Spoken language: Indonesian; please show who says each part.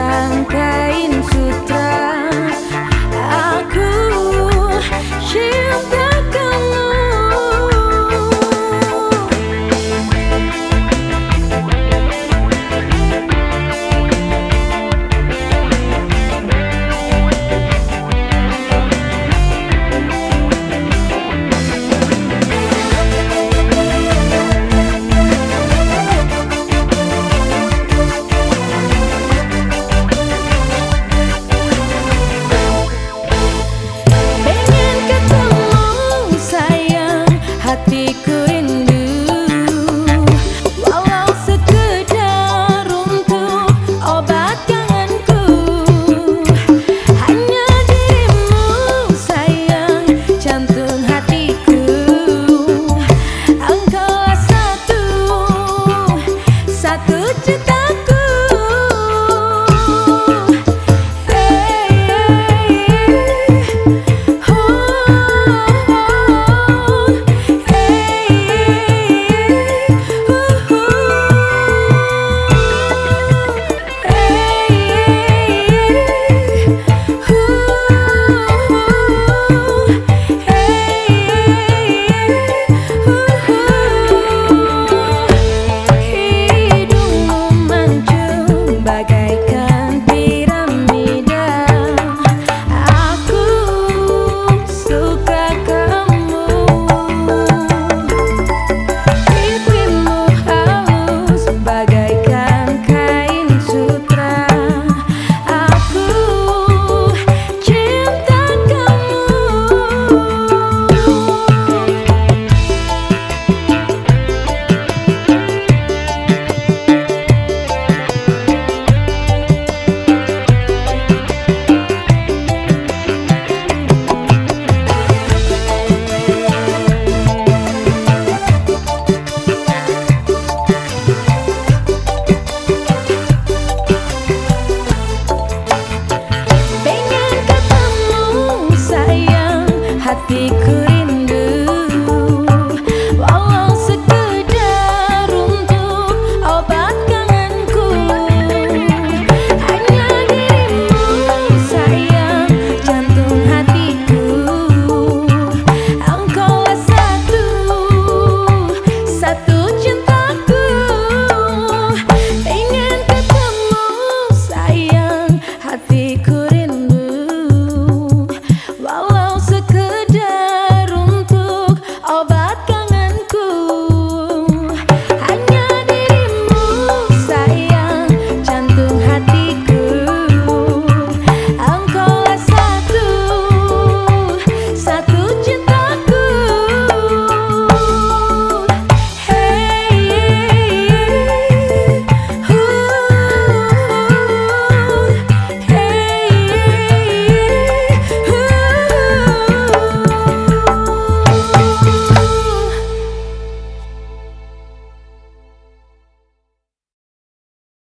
Speaker 1: serangkaian sutra aku cinta